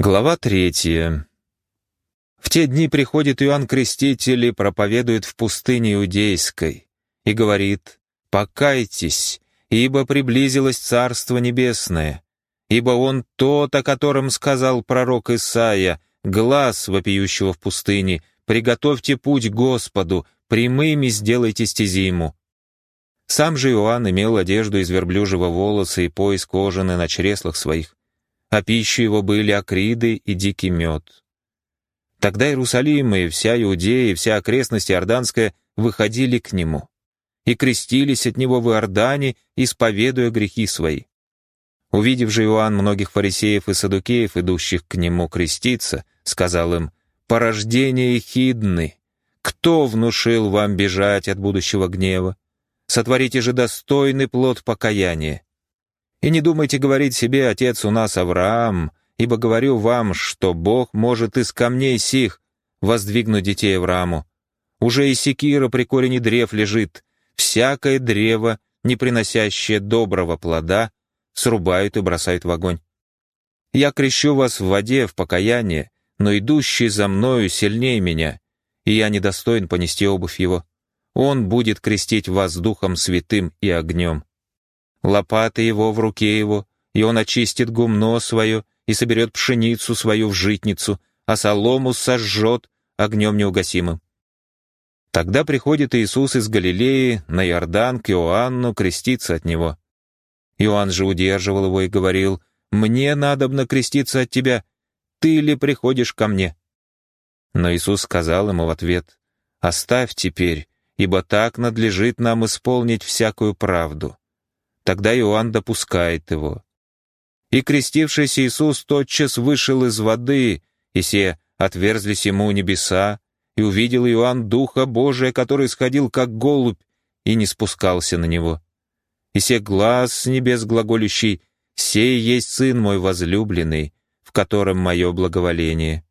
Глава третья. В те дни приходит Иоанн Креститель и проповедует в пустыне Иудейской и говорит «Покайтесь, ибо приблизилось Царство Небесное, ибо Он тот, о котором сказал пророк Исаия, глаз вопиющего в пустыне, приготовьте путь Господу, прямыми сделайте стези Ему». Сам же Иоанн имел одежду из верблюжьего волоса и пояс кожаный на чреслах своих а пищей его были акриды и дикий мед. Тогда Иерусалим и вся Иудея и вся окрестность Иорданская выходили к нему и крестились от него в Иордане, исповедуя грехи свои. Увидев же Иоанн многих фарисеев и садукеев, идущих к нему креститься, сказал им, «Порождение хидны! Кто внушил вам бежать от будущего гнева? Сотворите же достойный плод покаяния. И не думайте говорить себе, отец у нас Авраам, ибо говорю вам, что Бог может из камней сих воздвигнуть детей Аврааму. Уже и секира при корени древ лежит. Всякое древо, не приносящее доброго плода, срубают и бросают в огонь. Я крещу вас в воде в покаяние, но идущий за мною сильнее меня, и я недостоин понести обувь его. Он будет крестить вас духом святым и огнем лопата его в руке его, и он очистит гумно свое и соберет пшеницу свою в житницу, а солому сожжет огнем неугасимым. Тогда приходит Иисус из Галилеи на Иордан к Иоанну креститься от него. Иоанн же удерживал его и говорил, «Мне надобно креститься от тебя, ты ли приходишь ко мне?» Но Иисус сказал ему в ответ, «Оставь теперь, ибо так надлежит нам исполнить всякую правду». Тогда Иоанн допускает его. И крестившийся Иисус тотчас вышел из воды, и все отверзлись ему небеса, и увидел Иоанн Духа Божия, который сходил как голубь, и не спускался на него. И се глаз с небес глаголющий, «Сей есть Сын мой возлюбленный, в котором мое благоволение».